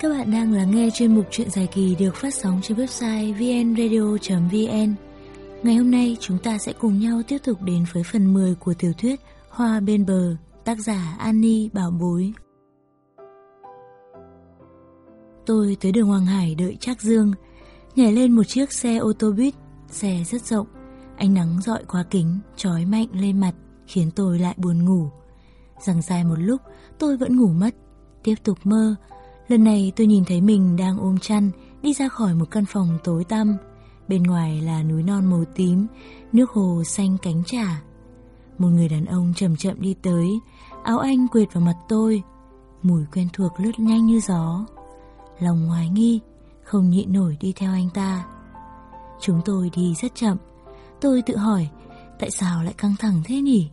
Các bạn đang lắng nghe chuyên mục truyện dài kỳ được phát sóng trên website vnradio.vn. Ngày hôm nay chúng ta sẽ cùng nhau tiếp tục đến với phần 10 của tiểu thuyết Hoa bên bờ, tác giả Annie Bảo Bối. Tôi tới đường Hoàng Hải đợi Trác Dương, nhảy lên một chiếc xe ô tô buýt, xe rất rộng, ánh nắng dọi qua kính, trói mạnh lên mặt, khiến tôi lại buồn ngủ. Rằng dài một lúc, tôi vẫn ngủ mất, tiếp tục mơ. Lần này tôi nhìn thấy mình đang ôm chăn, đi ra khỏi một căn phòng tối tăm. Bên ngoài là núi non màu tím, nước hồ xanh cánh trà. Một người đàn ông chậm chậm đi tới, áo anh quệt vào mặt tôi. Mùi quen thuộc lướt nhanh như gió. Lòng hoài nghi, không nhịn nổi đi theo anh ta. Chúng tôi đi rất chậm. Tôi tự hỏi, tại sao lại căng thẳng thế nhỉ?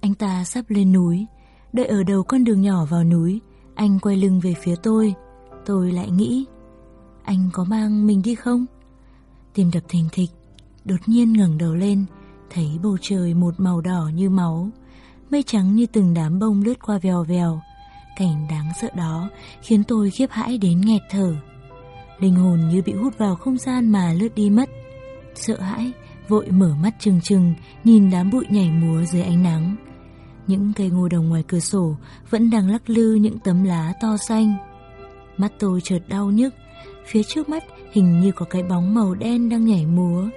Anh ta sắp lên núi, đợi ở đầu con đường nhỏ vào núi, anh quay lưng về phía tôi. Tôi lại nghĩ, anh có mang mình đi không? Tim đập thình thịch, đột nhiên ngẩng đầu lên, thấy bầu trời một màu đỏ như máu, mây trắng như từng đám bông lướt qua vèo vèo. Cảnh đáng sợ đó khiến tôi khiếp hãi đến nghẹt thở. Linh hồn như bị hút vào không gian mà lướt đi mất. Sợ hãi, vội mở mắt trừng trừng, nhìn đám bụi nhảy múa dưới ánh nắng. Những cây ngô đồng ngoài cửa sổ vẫn đang lắc lư những tấm lá to xanh. Mắt tôi chợt đau nhức, phía trước mắt hình như có cái bóng màu đen đang nhảy múa.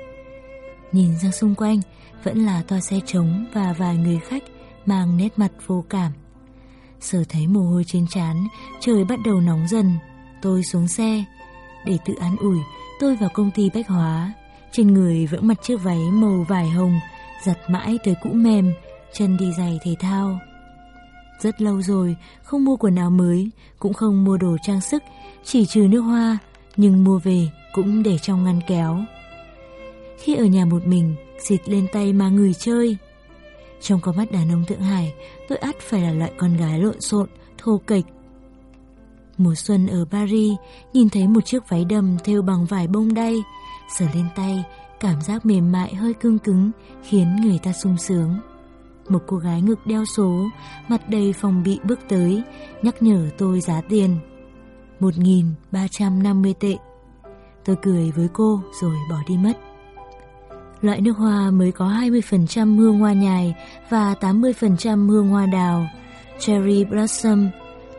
Nhìn ra xung quanh, vẫn là toa xe trống và vài người khách mang nét mặt vô cảm. Sở thấy mồ hôi trên trán, trời bắt đầu nóng dần. Tôi xuống xe. Để tự an ủi, tôi vào công ty bách hóa. Trên người vẫn mặc chiếc váy màu vải hồng, giặt mãi tới cũ mềm, chân đi giày thể thao. Rất lâu rồi, không mua quần áo mới, cũng không mua đồ trang sức, chỉ trừ nước hoa, nhưng mua về cũng để trong ngăn kéo. Khi ở nhà một mình, xịt lên tay mà người chơi. Trong con mắt đàn ông Thượng Hải, tôi ắt phải là loại con gái lộn xộn, thô kịch Mùa xuân ở Paris, nhìn thấy một chiếc váy đầm thêu bằng vải bông đay, sờ lên tay, cảm giác mềm mại hơi cương cứng, khiến người ta sung sướng. Một cô gái ngực đeo số, mặt đầy phòng bị bước tới, nhắc nhở tôi giá tiền. 1.350 tệ. Tôi cười với cô rồi bỏ đi mất. Loại nước hoa mới có 20% hương hoa nhài và 80% hương hoa đào, cherry blossom.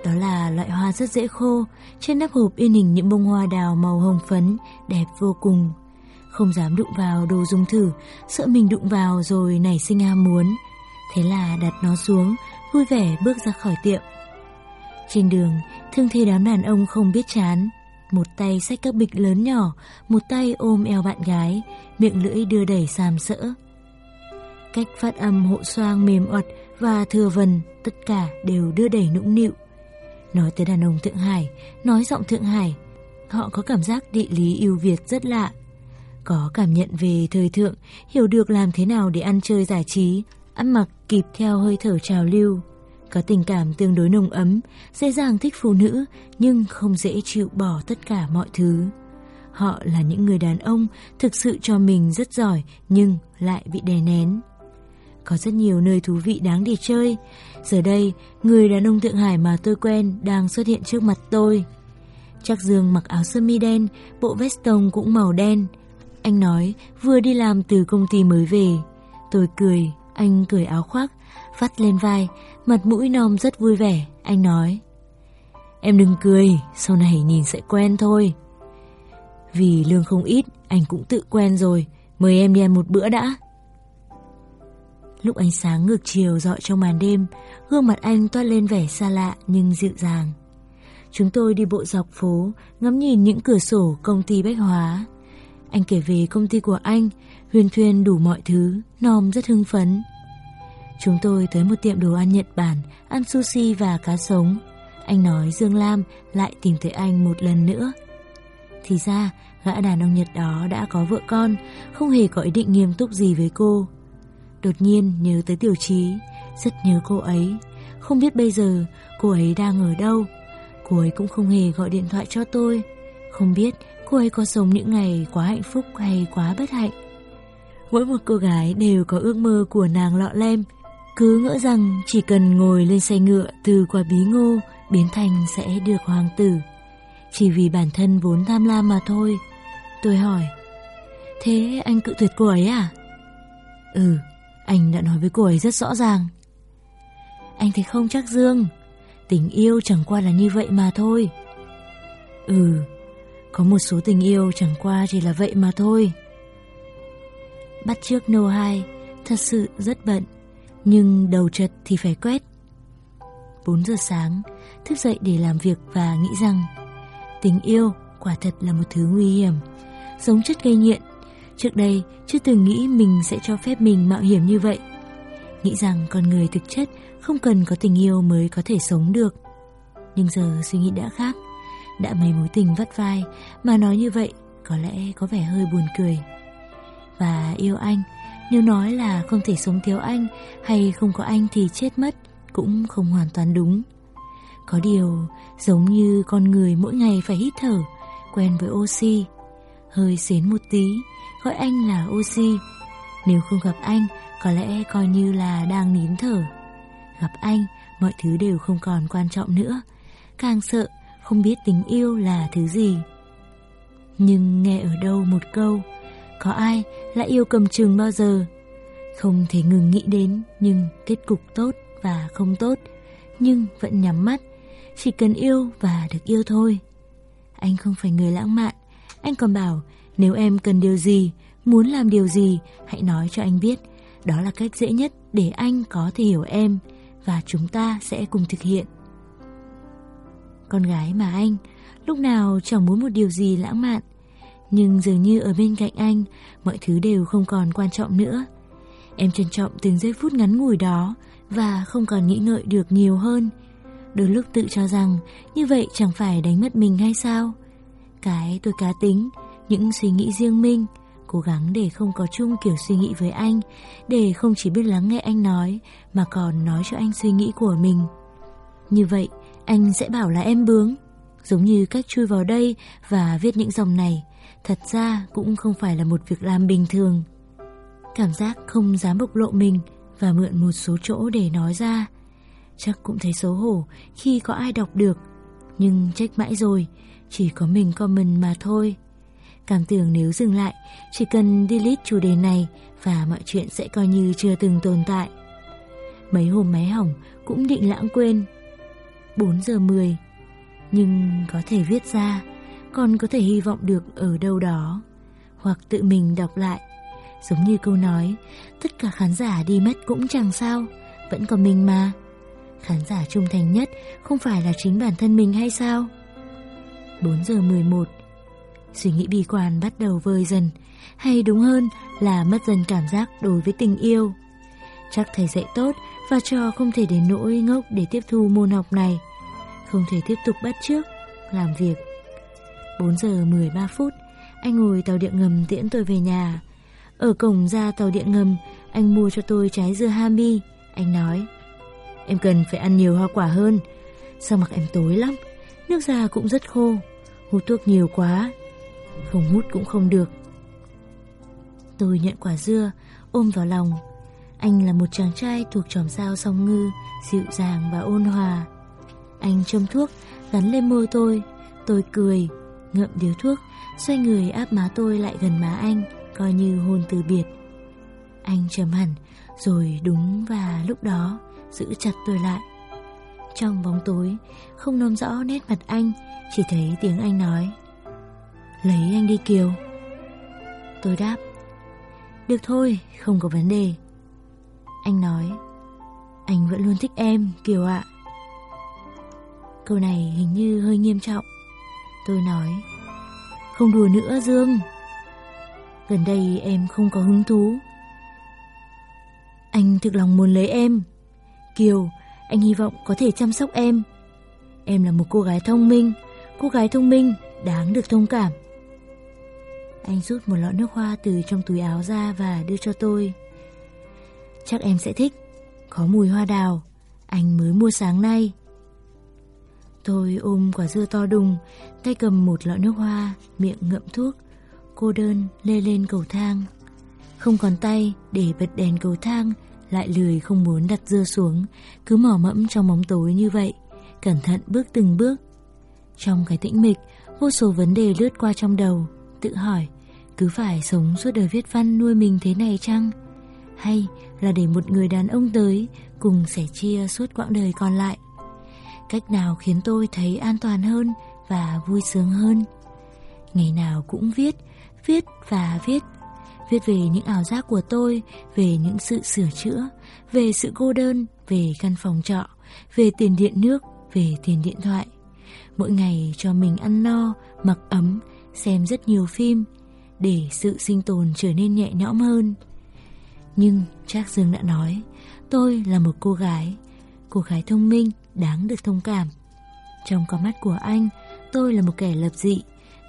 Đó là loại hoa rất dễ khô, trên nắp hộp in hình những bông hoa đào màu hồng phấn, đẹp vô cùng. Không dám đụng vào đồ dùng thử, sợ mình đụng vào rồi nảy sinh ham muốn. Thế là đặt nó xuống, vui vẻ bước ra khỏi tiệm. Trên đường, thương thế đám đàn ông không biết chán. Một tay xách các bịch lớn nhỏ, một tay ôm eo bạn gái, miệng lưỡi đưa đẩy xàm sỡ. Cách phát âm hộ xoang mềm oặt và thừa vần, tất cả đều đưa đẩy nũng nịu. Nói tới đàn ông Thượng Hải, nói giọng Thượng Hải, họ có cảm giác địa lý yêu Việt rất lạ. Có cảm nhận về thời thượng, hiểu được làm thế nào để ăn chơi giải trí, ăn mặc kịp theo hơi thở trào lưu. Có tình cảm tương đối nồng ấm, dễ dàng thích phụ nữ nhưng không dễ chịu bỏ tất cả mọi thứ. Họ là những người đàn ông thực sự cho mình rất giỏi nhưng lại bị đè nén. Có rất nhiều nơi thú vị đáng để chơi. Giờ đây, người đàn ông Thượng Hải mà tôi quen đang xuất hiện trước mặt tôi. Chắc Dương mặc áo sơ mi đen, bộ veston cũng màu đen. Anh nói vừa đi làm từ công ty mới về. Tôi cười, anh cởi áo khoác, vắt lên vai, mặt mũi non rất vui vẻ. Anh nói, em đừng cười, sau này nhìn sẽ quen thôi. Vì lương không ít, anh cũng tự quen rồi, mời em đi ăn một bữa đã. Lúc ánh sáng ngược chiều dọi trong màn đêm, gương mặt anh toát lên vẻ xa lạ nhưng dịu dàng. Chúng tôi đi bộ dọc phố, ngắm nhìn những cửa sổ công ty bách hóa. Anh kể về công ty của anh, huyền thuyên đủ mọi thứ, Nom rất hưng phấn. Chúng tôi tới một tiệm đồ ăn Nhật Bản, ăn sushi và cá sống. Anh nói Dương Lam lại tìm thấy anh một lần nữa. Thì ra, gã đàn ông Nhật đó đã có vợ con, không hề có ý định nghiêm túc gì với cô. Đột nhiên nhớ tới Tiểu Trí, rất nhớ cô ấy. Không biết bây giờ cô ấy đang ở đâu. Cô ấy cũng không hề gọi điện thoại cho tôi. Không biết cô ấy có sống những ngày quá hạnh phúc hay quá bất hạnh. Mỗi một cô gái đều có ước mơ của nàng lọ lem. Cứ ngỡ rằng chỉ cần ngồi lên xe ngựa từ quả bí ngô biến thành sẽ được hoàng tử. chỉ vì bản thân vốn tham lam mà thôi. Tôi hỏi, thế anh cự tuyệt cô ấy à? Ừ, anh đã nói với cô ấy rất rõ ràng. Anh thấy không chắc Dương, tình yêu chẳng qua là như vậy mà thôi. Ừ, có một số tình yêu chẳng qua chỉ là vậy mà thôi. Bắt trước No 2 thật sự rất bận, nhưng đầu chật thì phải quét. 4 giờ sáng, thức dậy để làm việc và nghĩ rằng tình yêu quả thật là một thứ nguy hiểm, giống chất gây nghiện. Trước đây chưa từng nghĩ mình sẽ cho phép mình mạo hiểm như vậy. Nghĩ rằng con người thực chất không cần có tình yêu mới có thể sống được. Nhưng giờ suy nghĩ đã khác, đã mấy mối tình vắt vai mà nói như vậy có lẽ có vẻ hơi buồn cười. Và yêu anh, nếu nói là không thể sống thiếu anh hay không có anh thì chết mất cũng không hoàn toàn đúng. Có điều giống như con người mỗi ngày phải hít thở, quen với oxy. Hơi xến một tí, gọi anh là oxy. Nếu không gặp anh, có lẽ coi như là đang nín thở. Gặp anh, mọi thứ đều không còn quan trọng nữa. Càng sợ, không biết tình yêu là thứ gì. Nhưng nghe ở đâu một câu, có ai lại yêu cầm chừng bao giờ? Không thể ngừng nghĩ đến, nhưng kết cục tốt và không tốt, nhưng vẫn nhắm mắt, chỉ cần yêu và được yêu thôi. Anh không phải người lãng mạn, anh còn bảo nếu em cần điều gì, muốn làm điều gì, hãy nói cho anh biết. Đó là cách dễ nhất để anh có thể hiểu em và chúng ta sẽ cùng thực hiện. Con gái mà anh, lúc nào chẳng muốn một điều gì lãng mạn, nhưng dường như ở bên cạnh anh, mọi thứ đều không còn quan trọng nữa. Em trân trọng từng giây phút ngắn ngủi đó và không còn nghĩ ngợi được nhiều hơn. Đôi lúc tự cho rằng như vậy chẳng phải đánh mất mình hay sao? Cái tôi cá tính, những suy nghĩ riêng mình, cố gắng để không có chung kiểu suy nghĩ với anh, để không chỉ biết lắng nghe anh nói mà còn nói cho anh suy nghĩ của mình. Như vậy, anh sẽ bảo là em bướng, giống như cách chui vào đây và viết những dòng này, thật ra cũng không phải là một việc làm bình thường. Cảm giác không dám bộc lộ mình và mượn một số chỗ để nói ra. Chắc cũng thấy xấu hổ khi có ai đọc được, nhưng trách mãi rồi, chỉ có mình comment mà thôi. Cảm tưởng nếu dừng lại, chỉ cần delete chủ đề này và mọi chuyện sẽ coi như chưa từng tồn tại. Mấy hôm máy hỏng cũng định lãng quên. 4 giờ 10, nhưng có thể viết ra, còn có thể hy vọng được ở đâu đó, hoặc tự mình đọc lại. Giống như câu nói, tất cả khán giả đi mất cũng chẳng sao, vẫn còn mình mà. Khán giả trung thành nhất không phải là chính bản thân mình hay sao? 4 giờ 11 Suy nghĩ bi quan bắt đầu vơi dần. Hay đúng hơn là mất dần cảm giác đối với tình yêu. Chắc thầy dạy tốt và trò không thể đến nỗi ngốc để tiếp thu môn học này. Không thể tiếp tục bắt trước, làm việc. 4 giờ 13 phút, Anh ngồi tàu điện ngầm tiễn tôi về nhà. Ở cổng ra tàu điện ngầm, Anh mua cho tôi trái dưa hami. Anh nói, Em cần phải ăn nhiều hoa quả hơn. Sao mặt em tối lắm, Nước da cũng rất khô, Hút thuốc nhiều quá, Không hút cũng không được. Tôi nhận quả dưa, Ôm vào lòng. Anh là một chàng trai thuộc tròm sao song ngư, Dịu dàng và ôn hòa. Anh châm thuốc, Gắn lên môi tôi. Tôi cười Ngậm điếu thuốc Xoay người áp má tôi lại gần má anh Coi như hôn từ biệt. Anh trầm hẳn Rồi đúng và lúc đó Giữ chặt tôi lại. Trong bóng tối Không nôm rõ nét mặt anh Chỉ thấy tiếng anh nói Lấy anh đi Kiều. Tôi đáp Được thôi, không có vấn đề. Anh nói Anh vẫn luôn thích em, Kiều ạ. Câu này hình như hơi nghiêm trọng. Tôi nói. Không đùa nữa Dương. Gần đây em không có hứng thú. Anh thực lòng muốn lấy em. Kiều, anh hy vọng có thể chăm sóc em. Em là một cô gái thông minh. Cô gái thông minh đáng được thông cảm. Anh rút một lọ nước hoa từ trong túi áo ra và đưa cho tôi. Chắc em sẽ thích. Có mùi hoa đào. Anh mới mua sáng nay. Tôi ôm quả dưa to đùng Tay cầm một lọ nước hoa Miệng ngậm thuốc Cô đơn lê lên cầu thang Không còn tay để bật đèn cầu thang Lại lười không muốn đặt dưa xuống Cứ mỏ mẫm trong bóng tối như vậy Cẩn thận bước từng bước Trong cái tĩnh mịch vô số vấn đề lướt qua trong đầu, tự hỏi, cứ phải sống suốt đời viết văn nuôi mình thế này chăng? Hay là để một người đàn ông tới cùng sẻ chia suốt quãng đời còn lại? Cách nào khiến tôi thấy an toàn hơn và vui sướng hơn? Ngày nào cũng viết, viết và viết. Viết về những ảo giác của tôi, về những sự sửa chữa, về sự cô đơn, về căn phòng trọ, về tiền điện nước, về tiền điện thoại. Mỗi ngày cho mình ăn no, mặc ấm, xem rất nhiều phim, để sự sinh tồn trở nên nhẹ nhõm hơn. Nhưng Trác Dương đã nói, tôi là một cô gái, cô gái thông minh, đáng được thông cảm. Trong con mắt của anh, tôi là một kẻ lập dị,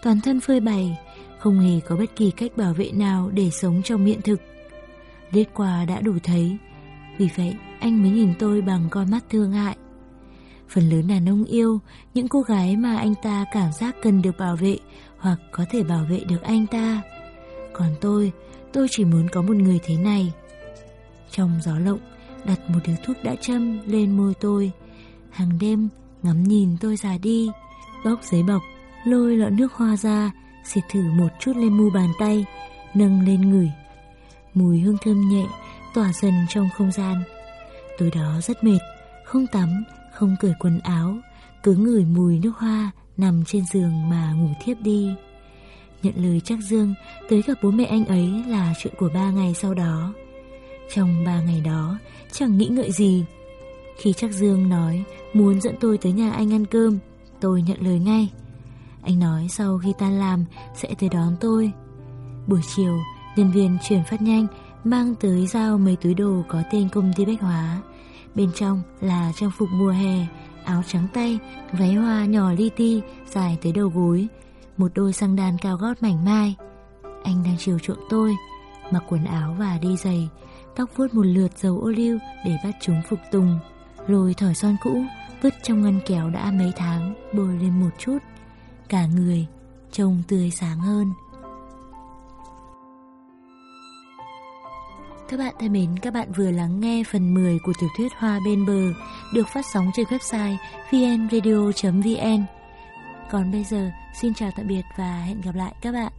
toàn thân phơi bày, không hề có bất kỳ cách bảo vệ nào để sống trong hiện thực. Liết qua đã đủ thấy, vì vậy anh mới nhìn tôi bằng con mắt thương hại. Phần lớn đàn ông yêu những cô gái mà anh ta cảm giác cần được bảo vệ hoặc có thể bảo vệ được anh ta. Còn tôi, tôi chỉ muốn có một người thế này. Trong gió lộng, đặt một điếu thuốc đã châm lên môi tôi. Hàng đêm, ngắm nhìn tôi già đi, bóc giấy bọc, lôi lọ nước hoa ra, xịt thử một chút lên mu bàn tay, nâng lên ngửi. Mùi hương thơm nhẹ, tỏa dần trong không gian. Tối đó rất mệt, không tắm, không cởi quần áo, cứ ngửi mùi nước hoa, nằm trên giường mà ngủ thiếp đi. Nhận lời chắc Dương, tới gặp bố mẹ anh ấy là chuyện của ba ngày sau đó. Trong ba ngày đó, chẳng nghĩ ngợi gì. Khi chắc Dương nói muốn dẫn tôi tới nhà anh ăn cơm, tôi nhận lời ngay. Anh nói sau khi tan làm sẽ tới đón tôi. Buổi chiều, nhân viên chuyển phát nhanh mang tới giao mấy túi đồ có tên công ty bách hóa. Bên trong là trang phục mùa hè, áo trắng tay, váy hoa nhỏ li ti dài tới đầu gối, một đôi xăng đàn cao gót mảnh mai. Anh đang chiều chuộng tôi, mặc quần áo và đi giày, tóc vuốt một lượt dầu ô liu để bắt chúng phục tùng, rồi thỏi son cũ vứt trong ngăn kéo đã mấy tháng, bôi lên một chút. Cả người trông tươi sáng hơn. Các bạn thân mến, các bạn vừa lắng nghe phần 10 của tiểu thuyết Hoa bên bờ được phát sóng trên website vnradio.vn. Còn bây giờ, xin chào tạm biệt và hẹn gặp lại các bạn.